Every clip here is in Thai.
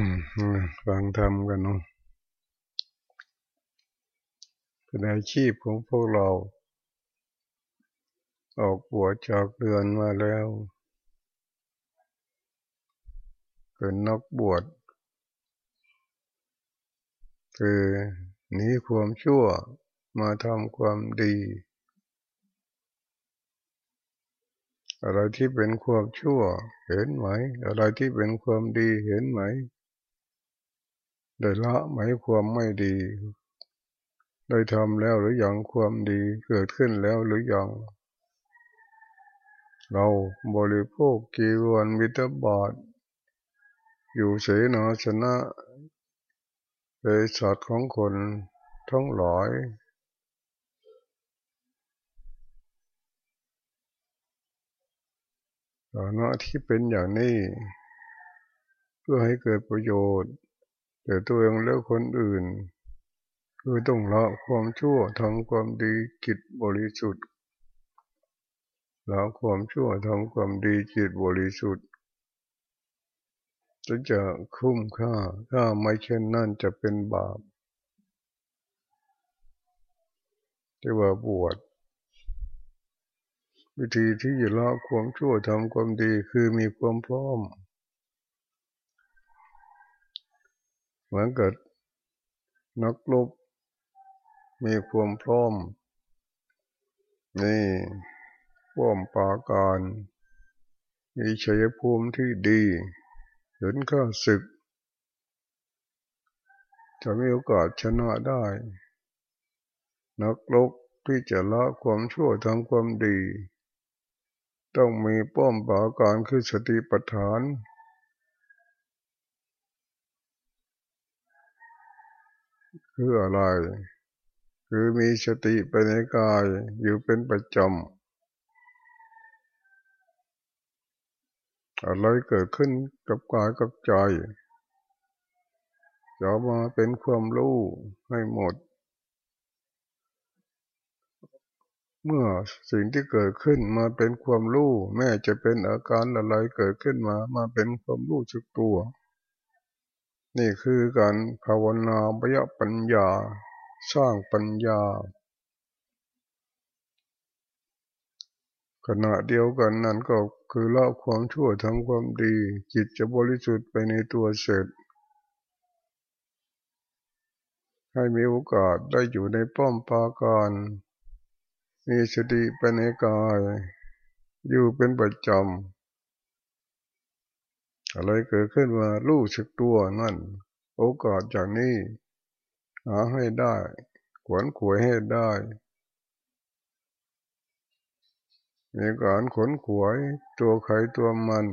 มฟังธรรมกันเนาะเป็นอาชีพของพวกเรา ออกบวชจากเดือนมาแล้วเป็นนักบวชคือหนีความชั่วมาทำความดี อะไรที่เป็นความชั่วเห็นไหม อะไรที่เป็นความดีเห็นไหม ได้ละไหมความไม่ดี ได้ทำแล้วหรือยังความดีเกิดขึ้นแล้วหรือยังเราบริโภคกีวนวิตบาทอยู่เสนาชนะเป็นสัตของคนทั้งหลายฐานะที่เป็นอย่างนี้ เพื่อให้เกิดประโยชน์ แต่ตัวเองแล้วคนอื่น คือต้องละความชั่วทำความดีจิตบริสุทธิ์ละความชั่วทำความดีจิตบริสุทธิ์จะคุ้มค่าถ้าไม่เช่นนั่นจะเป็นบาปที่ว่าบวชวิธีที่จะละความชั่วทำความดีคือมีความพร้อม เหมือนกับนักลบมีความพร้อม นี่พร้อมปาการ มีชัยภูมิที่ดีเห็นข้าศึก จะมีโอกาสชนะได้ นักลบที่จะละความชั่วทำความดี ต้องมีป้อมปาการคือสติปัฏฐาน คืออะไร คือมีสติไปในกายอยู่เป็นประจำอะไรเกิดขึ้นกับกายกับใจจะมาเป็นความรู้ให้หมด เมื่อสิ่งที่เกิดขึ้นมาเป็นความรู้แม้จะเป็นอาการอะไรเกิดขึ้นมา มาเป็นความรู้สึกตัว นี่คือการภาวนาปยปัญญา สร้างปัญญา ขณะเดียวกันนั้นก็คือละความชั่วทำความดี จิตจะบริสุทธิ์ไปในตัวเสร็จ ให้มีโอกาสได้อยู่ในป้อมปาการมีสติไปในกาย อยู่เป็นประจำ อะไรเกิดขึ้นมาลู่สึกตัวนั่น โอกาสจากนี้ หาให้ได้ ขวนขวยให้ได้ มีการขนขวยตัวใครตัวมัน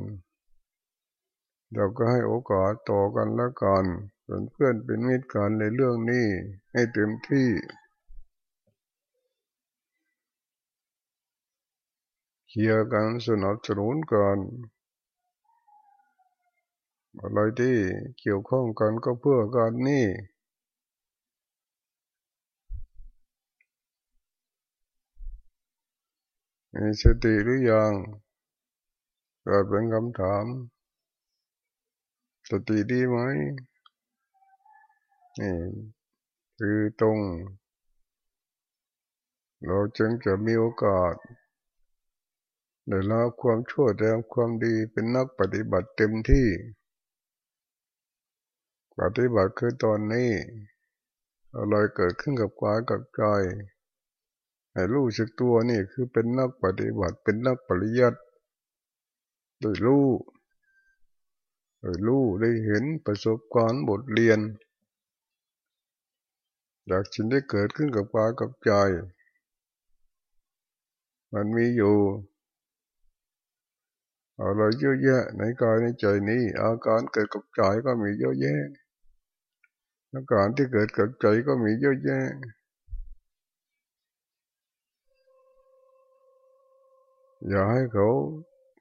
เราก็ให้โอกาสต่อกันละกันเป็นเพื่อนเป็นมิตรกันในเรื่องนี้ ให้เต็มที่เคียร์กันสนับสนุนกัน อะไรที่เกี่ยวข้องกันก็เพื่อการนี่มีสติหรือยังเกิดเป็นคำถาม สติดีไหมนี่คือตรง เราจึงจะมีโอกาสได้ละความชั่วแดงความดีเป็นนักปฏิบัติเต็มที่ ปฏิบัติคือตอนนี้อะไรเกิดขึ้นกับกายกับใจให้รู้สึกตัวนี่คือเป็นนักปฏิบัติเป็นนักปริยัติโดยรู้โดยรู้ได้เห็นประสบการณ์บทเรียนจากสิ่งที่เกิดขึ้นกับกายกับใจ มันมีอยู่อะไรเยอะแยะในกายในใจนี้ อาการเกิดกับใจก็มีเยอะแยะ อาการที่เกิดกับใจก็มีเยอะแยะอย่าให้เขา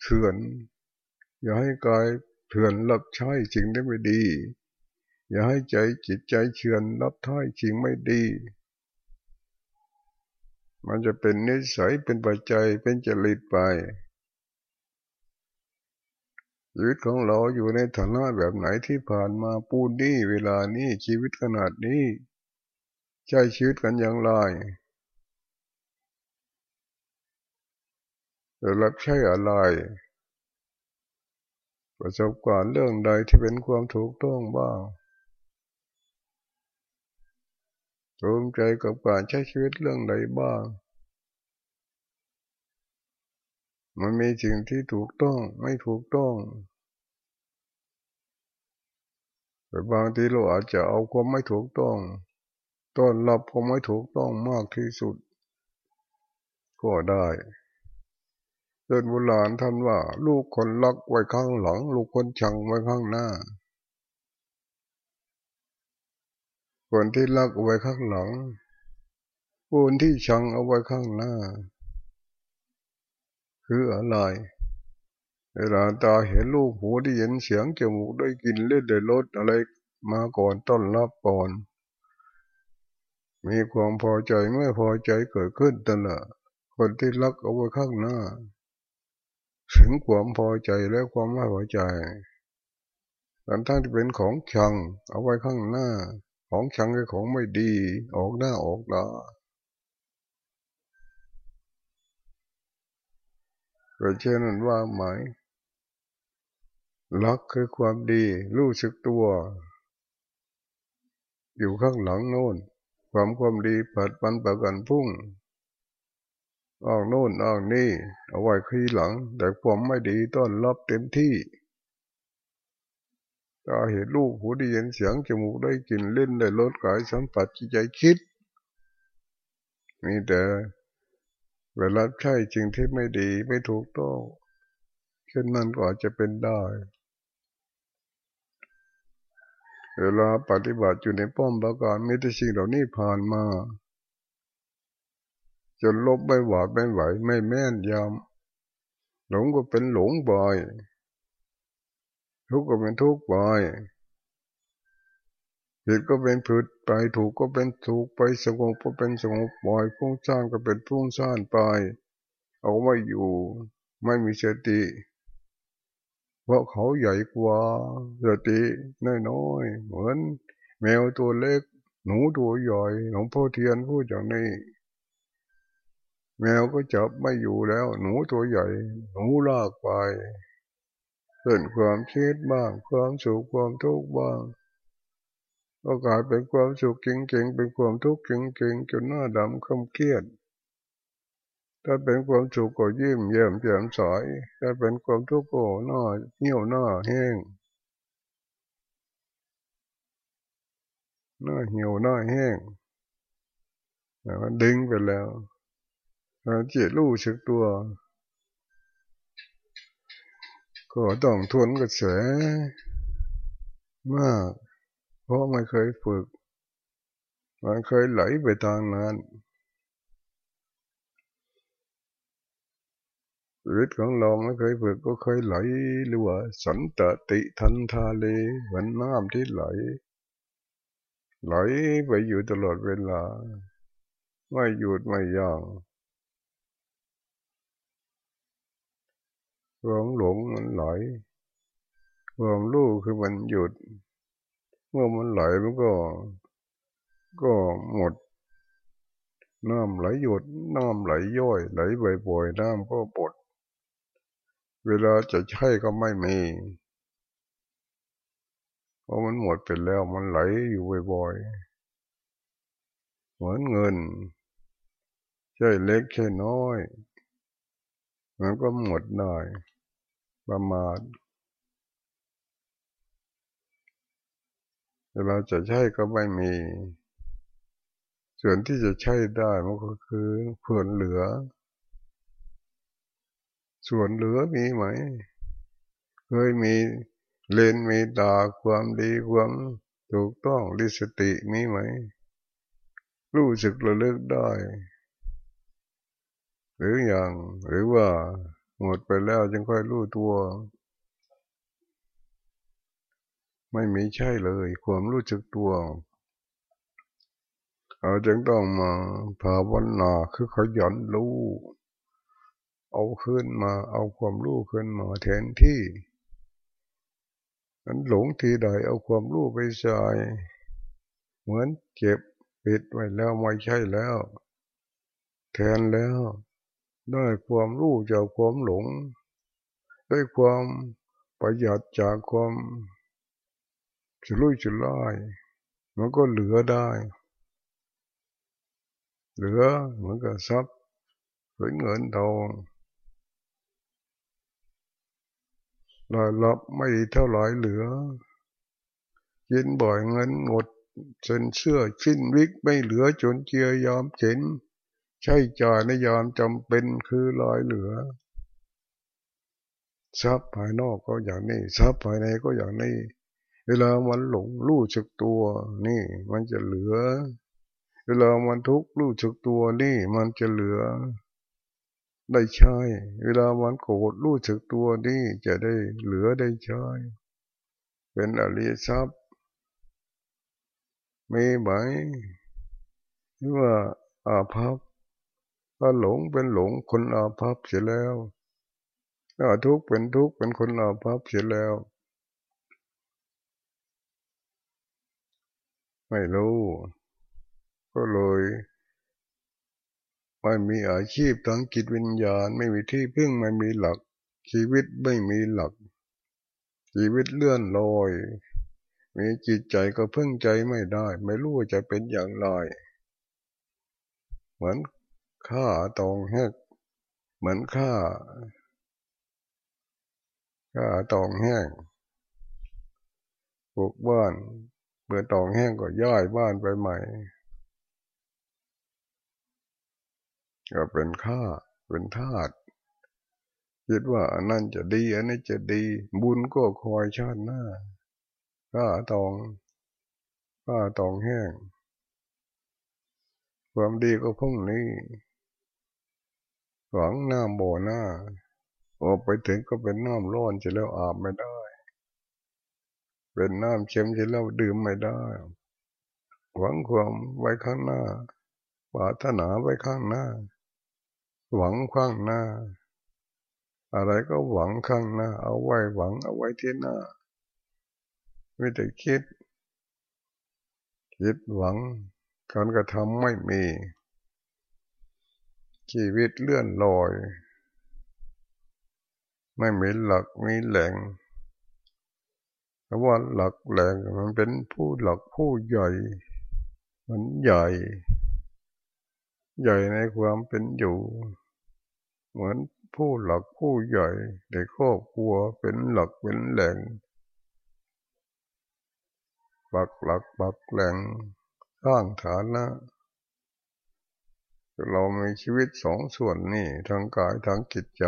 เถื่อน อย่าให้กายเถื่อนรับใช้สิ่งที่ไม่ดี อย่าให้ใจจิตใจเถื่อนรับท้ายสิ่งไม่ดี มันจะเป็นนิสัยเป็นปัจจัยเป็นจริตไป ชีวิตของเราอยู่ในฐานะแบบไหนที่ผ่านมาปูนนี่เวลานี้ชีวิตขนาดนี้ใช้ชีวิตกันอย่างไรจะรับใช้อะไร ประสบการณ์เรื่องใดที่เป็นความถูกต้องบ้างภูมิใจกับการใช้ชีวิตเรื่องใดบ้าง มันมีสิ่งที่ถูกต้องไม่ถูกต้องแต่บางทีเราอาจจะเอาความไม่ถูกต้องต้อนรับความไม่ถูกต้องมากที่สุด ก็ได้เดินโบราณท่านว่า ลูกคนรักไว้ข้างหลัง ลูกคนชังไว้ข้างหน้า คนที่รักเอาไว้ข้างหลังคนที่ชังเอาไว้ข้างหน้า คืออะไร เวลาตาเห็นลูกหูได้ยินเสียงจมูกได้กินเล่นได้รสอะไรมาก่อนต้อนรับก่อน มีความพอใจไม่พอใจเกิดขึ้นตลอดคนที่รักเอาไว้ข้างหน้า ถึงความพอใจและความไม่พอใจทั้งทั้งที่เป็นของชัง เอาไว้ข้างหน้า ของชังคือของไม่ดี ออกหน้าออกตา ก็เช่นนั้นว่าหมายรักคือความดี รู้สึกตัว อยู่ข้างหลังโน้นความความดีเปิดปันประกันพุ่งออกโน่นออกนี่ เอาไว้ขีหลัง แต่ความไม่ดีต้อนรับเต็มที่ตาเห็นลูกหูได้ยินเสียงจมูกได้กลิ่นเล่นได้รสกายสัมผัสจิตใจคิด มีแต่ เวลาใช่จริงที่ไม่ดีไม่ถูกต้องเช่นนั้นก็อจจะเป็นได้เวลาปฏิบัติอยู่ในป้อมประการมีแต่สิ่งเหล่านี้ผ่านมา จนลบไม่หวาดไม่ไหว ไม่แม่นยำหลงก็เป็นหลงบ่อย ทุกข์ก็เป็นทุกข์บ่อย ผิดก็เป็นผิดไปถูกก็เป็นถูกไปสงบก็เป็นสงบบ่อยพุ่งซ่านก็เป็นพุ่งซ่านไป เอาไว้อยู่ ไม่มีสติ เพราะเขาใหญ่กว่าสติน้อยๆเหมือน แมวตัวเล็ก หนูตัวใหญ่หลวงพ่อเทียนพูดอย่างนี้ แมวก็จับไม่อยู่แล้ว หนูตัวใหญ่ หนูลากไปเกิดความคิดบ้างความสุขความทุกข์บ้าง ก็กลายเป็นความสุขเก่งๆ เป็นความทุกข์เก่งๆ จนหน้าดำคำเครียด ถ้าเป็นความสุขก็ยิ้มเยี่ยมเยี่ยมสายถ้าเป็นความทุกข์ก็หน้าเหี่ยวหน้าแห้งหน้าเหี่ยวหน้าแห้งมันดึงไปแล้วเจิตรู้สึกตัว ก็ต้องทวนกระแสมาก เพราะไม่เคยฝึก มันเคยไหลไปทางนั้นชีวิตของเราไม่เคยฝึกก็เคยไหลหรือว่าสันตติทันทาเลเหมือนน้ำที่ไหล ไหลไปอยู่ตลอดเวลา ไม่หยุดไม่ย่างความหลงมันไหลความรู้คือมันหยุด เมื่อมันไหลมันก็ ก็หมด น้ำไหลหยุดน้ำไหลย่อย ไหลบ่อยๆน้ำก็ปด เวลาจะใช้ก็ไม่มีเพราะมันหมดไปแล้วมันไหลอยู่บ่อยๆเหมือนเงิน ใช่เล็กใช่น้อย มันก็หมดได้ประมาท เวลาจะใช้ก็ไม่มี ส่วนที่จะใช้ได้มันก็คือเพื่อนเหลือ ส่วนเหลือมีไหม เคยมีเลนมีตาความดีความถูกต้องดิสติมีไหม รู้สึกระลึกได้ หรืออย่างหรือว่าหมดไปแล้วจึงค่อยรู้ตัว ไม่มีใช่เลย ความรู้สึกตัว เราจึงต้องมาภาวนาคือขยันรู้เอาขึ้นมา เอาความรู้ขึ้นมาแทนที่มันหลงทีใดเอาความรู้ไปใส่เหมือนเก็บปิดไว้แล้วไม่ใช่แล้ว แทนแล้วได้ความรู้จากความหลง ได้ความประหยัดจากความ ชุลุยชุลายมันก็เหลือได้ เหลือเหมือนกับทรัพย์หมือเงินทองรายรับไม่เท่าไรเหลือกินบ่อยเงินหมดจนเสื้อชิ้นวิกไม่เหลือจนเจียยอมเจ็นใช้จ่ายในยามจำเป็นคือลอยเหลือ ทรัพย์ภายนอกก็อย่างนี้ ทรัพย์ภายในก็อย่างนี้ เวลามันหลงรู้จักตัว นี่ มันจะเหลือ เวลามันทุกข์รู้จักตัวนี่ มันจะเหลือ ได้ใช้เวลามันโกรธรู้จักตัวนี่จะได้เหลือได้ใช้เป็นอริยทรัพย์มีไหมหรือว่าอาภัพถ้าหลงเป็นหลงคนอาภัพเสียแล้วถ้าทุกข์เป็นทุกข์เป็นคนอาภัพเสียแล้ว ไม่รู้ ก็เลยไม่มีอาชีพทั้งจิตวิญญาณ ไม่มีที่พึ่งไม่มีหลัก ชีวิตไม่มีหลัก ชีวิตเลื่อนลอย มีจิตใจก็พึ่งใจไม่ได้ ไม่รู้จะเป็นอย่างไร เหมือนข้าตองแหกเหมือนข้าข้าตองแห้งปลูกบ้าน เมื่อตองแห้งก็ย้ายบ้านไปใหม่ก็เป็นข้าเป็นทาสคิดว่าอันนั้นจะดีอันนี้จะดี บุญก็คอยชาติหน้าข้าตองข้าตองแห้ง ความดีก็พุ่งนี้หวังน้าโบหน้าออกไปถึงก็เป็นน้ำร้อนจะแล้วอาบไม่ได้ เป็นน้ำเค็มจะแล้วดื่มไม่ได้ หวังความไว้ข้างหน้าปรารถนาไว้ข้างหน้า หวังข้างหน้า อะไรก็หวังข้างหน้า เอาไว้หวังเอาไว้ที่หน้าไม่แต่คิด คิดหวังการกระทำไม่มี ชีวิตเลื่อนลอย ไม่มีหลักมีแหล่ง เพราะว่าหลักแหล่งมันเป็นผู้หลักผู้ใหญ่ มันใหญ่ ใหญ่ในความเป็นอยู่ เหมือนผู้หลักผู้ใหญ่ในครอบครัวเป็นหลักเป็นแหล่งปักหลักปักแหล่งสร้างฐานะเรามีชีวิตสองส่วนนี่ทางกายทางจิตใจ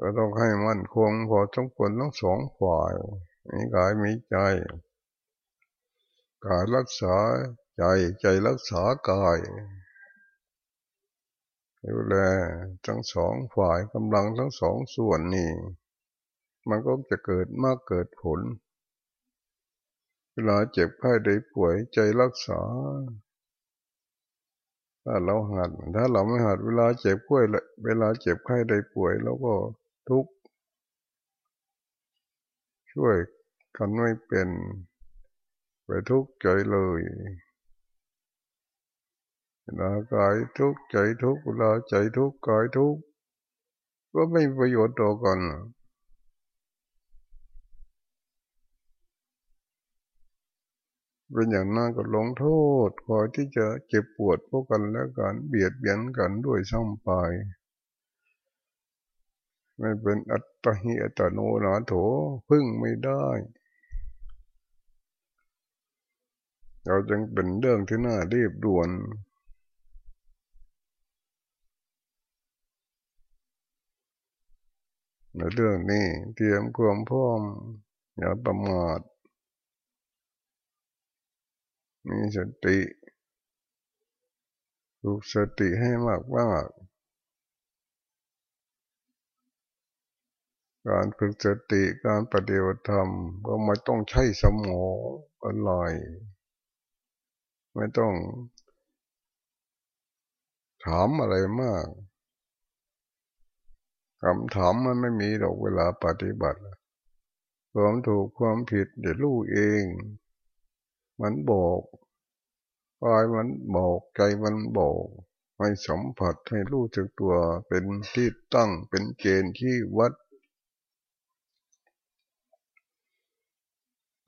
เราต้องให้มั่นคงพอสมควรทั้งสองฝ่ายมีกายมีใจกายรักษาใจใจรักษากายดูแลทั้งสองฝ่ายกำลังทั้งสองส่วนนี่ มันก็จะเกิดมากเกิดผล เวลาเจ็บไข้ได้ป่วยใจรักษา ถ้าเราหัดถ้าเราไม่หัดเวลาเจ็บป่วยเวลาเจ็บไข้ได้ป่วยเราก็ ทุกข์ ช่วยกันไม่เป็นไปทุกข์ใจเลยเวลากายทุกข์ใจทุกข์เวลาใจทุกข์กายทุกข์ก็ไม่ประโยชน์ต่อกันเป็นอย่างนั้นก็ลงโทษคอยที่จะเจ็บปวดพวกกันแล้วกันเบียดเบียนกันด้วยซ้ำไป ไม่เป็นอัตหิอัตโนนาโถพึ่งไม่ได้ เราจึงเป็นเรื่องที่น่ารีบด่วนในเรื่องนี้เตรียมความพร้อมอย่าประมาทมีสติฝึกสติให้มากมาก การฝึกสติการปฏิบัติธรรมก็ไม่ต้องใช้สมองอะไรไม่ต้อง ถามอะไรมากคำถามมันไม่มีหรอกเวลาปฏิบัติความถูกความผิดเดี๋ยวรู้เอง มันบอกกายมันบอกใจมันบอกให้สัมผัสให้รู้จักตัวเป็นที่ตั้งเป็นเกณฑ์ที่วัด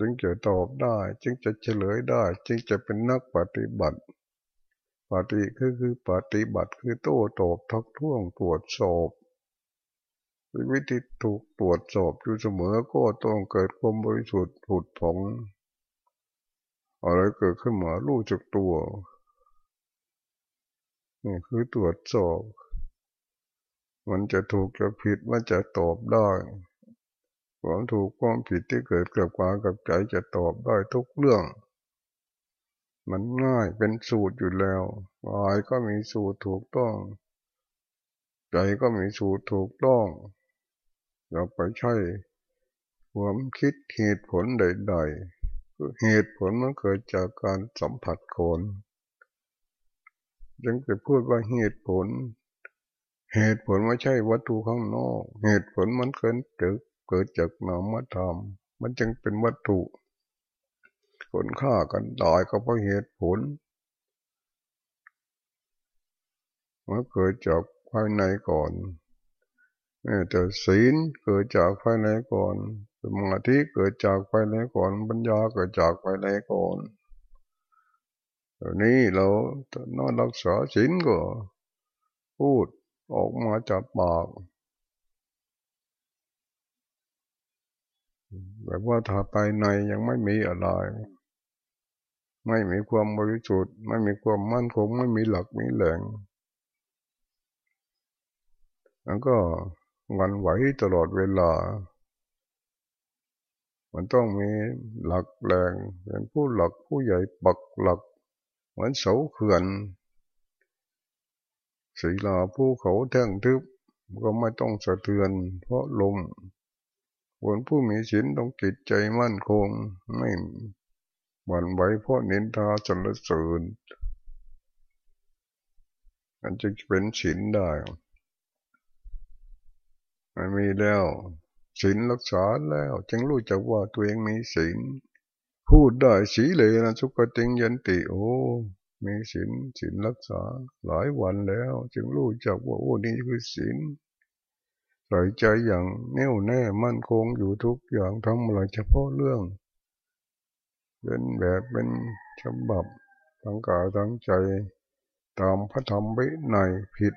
จึงจะตอบได้ จึงจะเฉลยได้ จึงจะเป็นนักปฏิบัติ ปฏิคือคือปฏิบัติคือโต้ตอบทักท้วงตรวจสอบวิธีถูกตรวจสอบอยู่เสมอก็ต้องเกิดความบริสุทธิ์ผุดผ่องอะไรเกิดขึ้นมารู้จักตัวนี่คือตรวจสอบ มันจะถูกจะผิดมันจะตอบได้ ความถูกความผิดที่เกิดเกับความกับใจจะตอบได้ทุกเรื่อง มันง่ายเป็นสูตรอยู่แล้วกายก็มีสูตรถูกต้อง ใจก็มีสูตรถูกต้องเราไปใช้ความคิดเหตุผลใดๆเหตุผลมันเกิดจากการสัมผัสคนจึงจะพูดว่าเหตุผล เหตุผลไม่ใช่วัตถุข้างนอก เหตุผลมันเกิดเกิด เกิดจากนามธรรม มันจึงเป็นวัตถุ คนฆ่ากันตายก็เพราะเหตุผลมันเกิดจากภายในก่อนแต่ศีลเกิดจากภายในก่อนสมาธิเกิดจากภายในก่อนปัญญาเกิดจากภายในก่อนนี้เรานอนรักษาศีลก็พูดออกมาจากปาก แบบว่าถ้าภายในยังไม่มีอะไร ไม่มีความบริสุทธิ์ ไม่มีความมั่นคง ไม่มีหลักมีแหล่งแล้วก็วันไหวตลอดเวลา มันต้องมีหลักแรงเป็นผู้หลักผู้ใหญ่ปักหลัก เหมือนเสาเขื่อนศีลาภูเขาแท่งทึบก็ไม่ต้องสะเทือนเพราะลม คนผู้มีศีลต้องจิตใจมั่นคง ไม่หวั่นไหวเพราะนินทาสรรเสริญมันจะเป็นศีลได้ มันมีแล้วศีลรักษาแล้ว จึงรู้จักว่าตัวเองมีศีลพูดได้สีเลยนะสุกติงยันติโอมีศีลศีลรักษาหลายวันแล้ว จึงรู้จักว่าโอ้นี่คือศีล ใส่ใจอย่างแน่วแน่มั่นคงอยู่ทุกอย่างทำอะไรเฉพาะเรื่องเป็นแบบเป็นฉบับทั้งกายทั้งใจ ตามพระธรรมวินัยผิด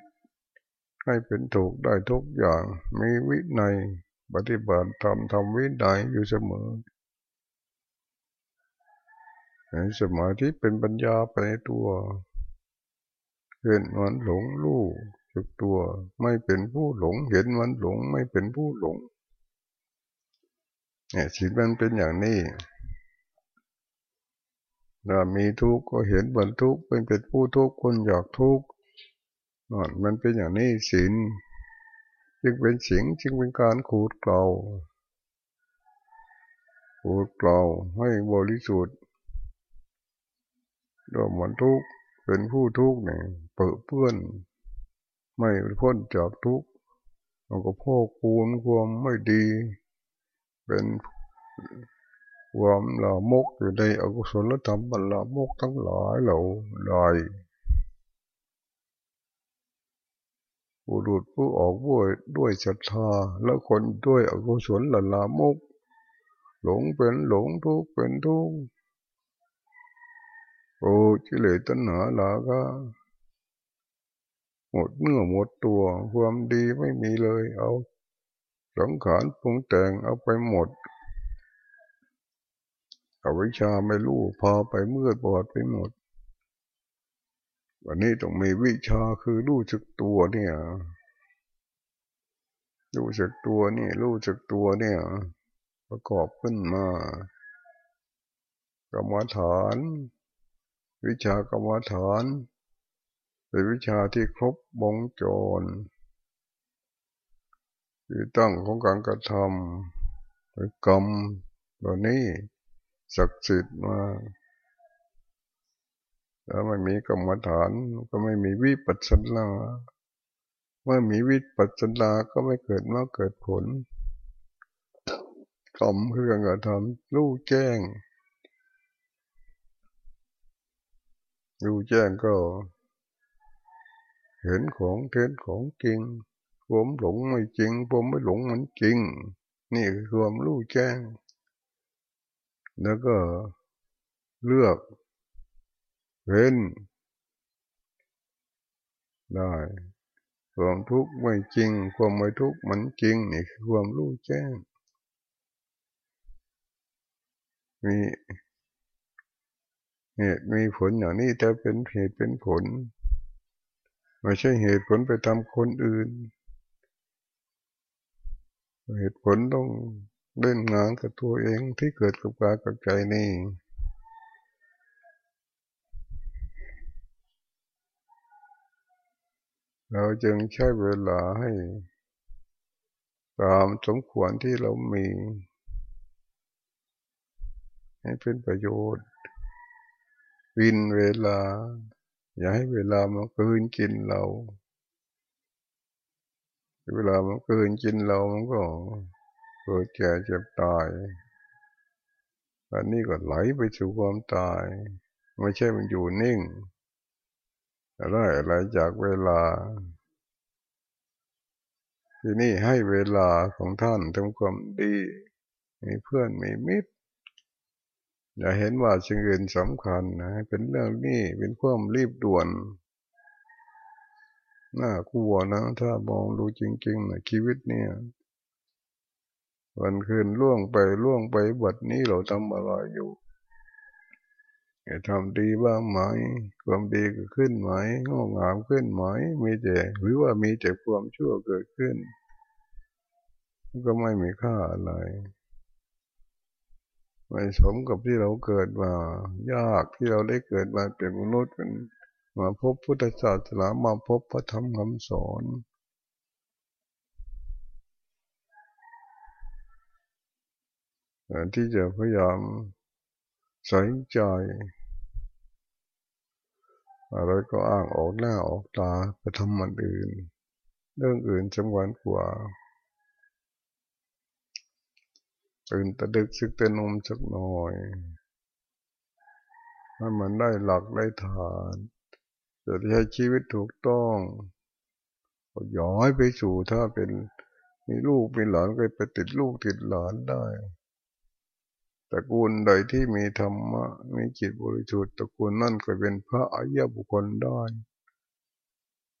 ให้เป็นถูกได้ทุกอย่างมีวินัยปฏิบัติทำทำวินัยอยู่เสมอในสมาธิเป็นปัญญาไปในตัวเห็นมันหลงรู้ สึกตัว ไม่เป็นผู้หลง เห็นมันหลง ไม่เป็นผู้หลง เนี่ยสิ่งมันเป็นอย่างนี้ถ้ามีทุกข์ก็เห็นบนทุกข์เป็นเป็นผู้ทุกข์คนอยากทุกข์มันเป็นอย่างนี้ศีลจึงเป็นสิ่งจึงเป็นการขูดเกลาขูดเกลาให้บริสุทธิ์ดวมันทุกข์เป็นผู้ทุกข์เนี่ยเปื้อเปื้อน ไม่พ้นจากทุกข์มันก็พอกปูนความไม่ดี เป็นความละมกอยู่ในอกุศลธรรมบัลละมกทั้งหลายเหล่าใดผู้ดูดผู้ออกด้วยด้วยศรัทธาแล้วคนด้วยอกุศลละลามก หลงเป็นหลงทุกข์เป็นทุกข์โอ้กิเลตัณหาลาก็ หมดเนื้อหมดตัวความดีไม่มีเลย เอาสังขารปรุงแต่งเอาไปหมดอวิชาไม่รู้พาไปเมื่อบอดไปหมด วันนี้ต้องมีวิชาคือรู้จักตัวเนี่ยรู้จักตัวนี่รู้จักตัวเนี่ย ประกอบขึ้นมากรรมฐาน วิชากรรมฐาน เป็นวิชาที่ครบวงจรคือตั้งของการกระทำกรรมตัวนี้ ศักดิ์สิทธิ์มาถ้าไม่มีกรรมฐานก็ไม่มีวิปัสสนาเมื่อมีวิปัสสนาก็ไม่เกิดมาเกิดผลกรรมคือการกระทำรู้แจ้งรู้แจ้งก็ เห็นของเท็จของจริง ผมหลงไม่จริง ผมไม่หลงมันจริง นี่คือความรู้แจ้ง แล้วก็เลือกเว้นได้ความทุกข์ไม่จริง ความไม่ทุกข์มันจริง นี่คือความรู้แจ้ง มีเหตุมีผลอย่างนี้แต่เป็นเหตุเป็นผล ไม่ใช่เหตุผลไปทำคนอื่น เหตุผลต้องเล่นงานกับตัวเองที่เกิดกับกายกับใจนี่เราจึงใช้เวลาให้ ตามสมควรที่เรามี ให้เป็นประโยชน์วินเวลา อย่าให้เวลามันเกินกินเรา เวลามันเกินกินเรามันก็เกิดแก่เจ็บตายอันนี้ก็ไหลไปสู่ความตาย ไม่ใช่มันอยู่นิ่งอะไรอะไรจากเวลา ที่นี่ให้เวลาของท่านทำความดี มีเพื่อนมีมิตร อย่าเห็นว่าสิ่งอื่นสำคัญนะ เป็นเรื่องนี้เป็นความรีบด่วนน่ากลัวนะ ถ้ามองดูจริงๆนะชีวิตเนี่ย วันคืนล่วงไปล่วงไปบัดนี้เราทำอะไรอยู่ทำดีบ้างไหม ความดีก็ขึ้นไหมงอกงามขึ้นไหมมีแต่หรือว่ามีแต่ความชั่วเกิดขึ้น ก็ไม่มีค่าอะไร ไม่สมกับที่เราเกิดมายากที่เราได้เกิดมาเป็นมนุษย์เป็นมาพบพุทธศาสนามาพบพระธรรมคำสอนที่จะพยายามใส่ใจอะไรก็อ้างออกหน้าออกตาไปทำมันอื่น เรื่องอื่นสำคัญกว่า ตื่นตะดึกสึกเต้นนมสักหน่อยให้มันได้หลักได้ฐานจะใช้ชีวิตถูกต้องย้อยไปสู่ถ้าเป็นมีลูกเป็นหลานก็ไปติดลูกติดหลานได้ตระกูลใดที่มีธรรมะมีจิตบริสุทธิ์ตระกูลนั่นก็เป็นพระอริยบุคคลได้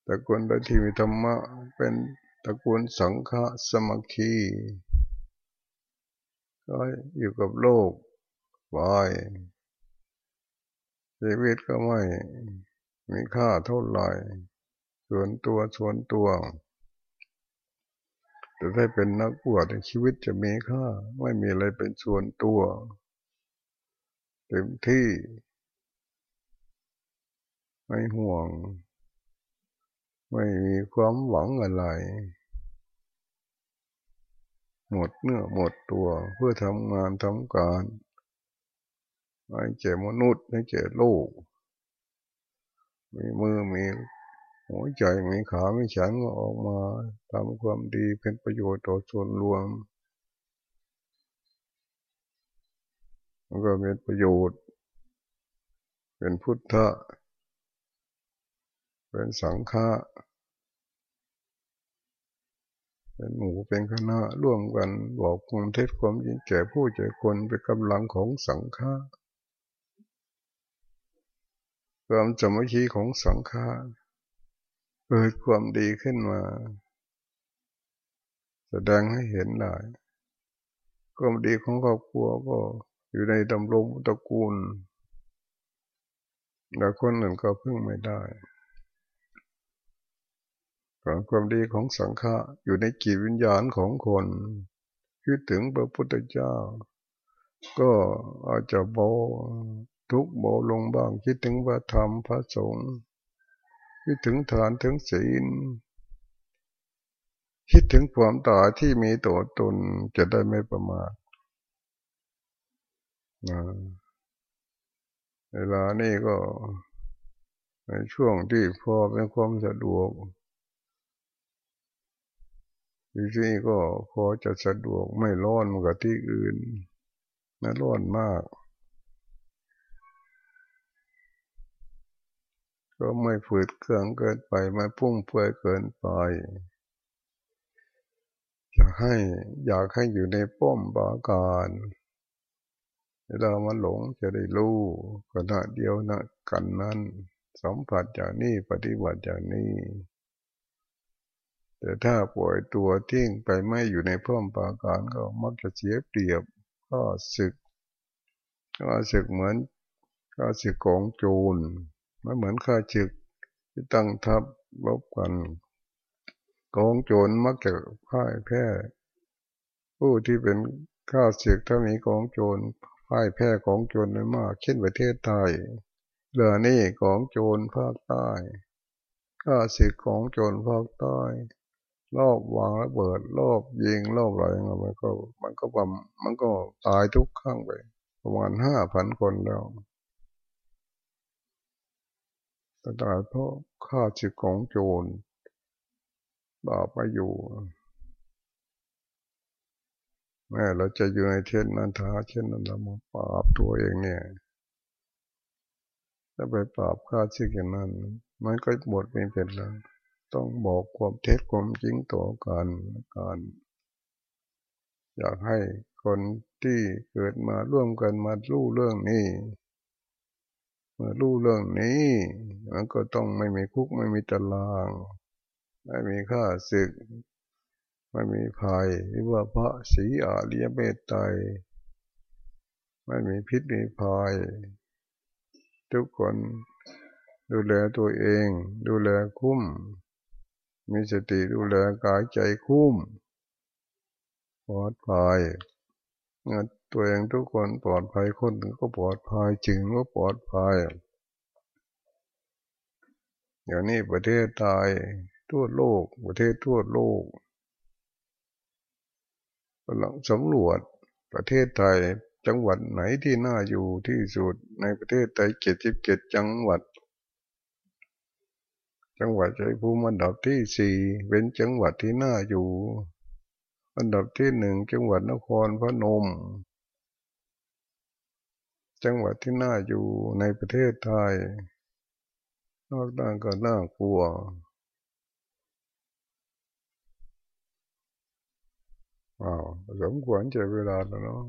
ตระกูลใดที่มีธรรมะเป็นตระกูลสังฆสมัคคี ก็อยู่กับโลกวายชีวิตก็ไม่มีค่าเท่าไหร่ส่วนตัวส่วนตัวแต่ถ้าเป็นนักบวชชีวิตจะมีค่า ไม่มีอะไรเป็นส่วนตัว เต็มที่ ไม่ห่วง ไม่มีความหวังอะไร หมดเนื้อหมดตัวเพื่อทำงานทำการไม่เจ็มนุษย์ไม่เจ็โลก มีมือมีหัวใจมีขาไม่ฉันก็ออกมาทำความดีเป็นประโยชน์ต่อส่วนรวมมันก็เป็นประโยชน์ เป็นพุทธะ เป็นสังฆะ เป็นหมู่เป็นคณะร่วมกันบอกความเท็จความจริงแก่ผู้ใจคนเป็นกำลังของสังฆะความจำวิชีของสังฆะเกิดความดีขึ้นมา แสดงให้เห็นได้ความดีของครอบครัวก็อยู่ในดำรงตระกูลแต่คนอื่นก็พึ่งไม่ได้ ความความดีของสังฆะอยู่ในจิตวิญญาณของคนคิดถึงพระพุทธเจ้า ก็อาจจะโบทุกโบลงบ้างคิดถึงพระธรรมพระสงฆ์คิดถึงฐานถึงศีลคิดถึงความตายที่มีตัวตนจะได้ไม่ประมาทเวลานี้ก็ในช่วงที่พอเป็นความสะดวก ที่นี่ก็พอจะสะดวกไม่ร้อนเหมือนกับที่อื่นไม่ร้อนมาก ก็ไม่ฝืดเครื่องเกินไปไม่พุ่งเฟือยเกินไปอยากให้อยากให้อยู่ในป้อมปราการเวลามันหลงจะได้รู้ขณะเดียวนะกันนั้น สัมผัสจากนี้ปฏิบัติจากนี้ แต่ถ้าปล่อยตัวทิ้งไปไม่อยู่ในพ่อมปาการก็มักจะเสียเปรียบก็ศึก ก็ศึกเหมือนก็ศึกของโจรไม่เหมือนข้าศึกที่ตั้งทัพรบกันกองโจรมักจะพ่ายแพ้ ผู้ที่เป็นข้าศึกถ้ามีกองโจรพ่ายแพ้ของโจรไม่มาก เช่นประเทศไทยเรือนี่ของโจรภาคใต้ข้าศึกของโจรภาคใต้ รอบวางระเบิดรอบยิงรอบอะไรเงี้ยมันก็ มันก็ความมันก็ตายทุกครั้งไป ประมาณห้าพันคนแล้วแต่ตายเพราะข้าศึกของโจรบาปมาอยู่แม้เราจะอยู่ในเช่นนั้นท้าเช่นนั้นเรามาปราบตัวเองเนี่ยถ้าไปปราบข้าศึกอย่างนั้น มันก็หมดเป็นเป็นแล้ว ต้องบอกความเท็จความจริงต่อกันการอยากให้คนที่เกิดมาร่วมกันมารู้เรื่องนี้มื่อรู้เรื่องนี้มันก็ต้องไม่มีคุกไม่มีตาราง ไม่มีค่าศึก ไม่มีภัยหรือว่าพระศีอาเลียเมตไตไม่มีพิษมีภัย ทุกคนดูแลตัวเอง ดูแลคุ้ม มีสติดูแลกายใจคุ้มปลอดภัยตัวเองทุกคนปลอดภัยคนนึ่งก็ปลอดภัยจริงก็ปลอดภัยอย่างนี้ประเทศไทยทั่วโลก ประเทศทั่วโลกกำลังสำรวจประเทศไทยจังหวัดไหนที่น่าอยู่ที่สุดในประเทศไทยเจ็ดสิบเจ็ดจังหวัด จังหวัดชัยภูมิอันดับที่สี่เป็นจังหวัดที่น่าอยู่ อันดับที่หนึ่งจังหวัดนครพนม จังหวัดที่น่าอยู่ในประเทศไทย นอกจากก็น่ากลัวว้าวสมควรจะเวลาแล้วเนาะ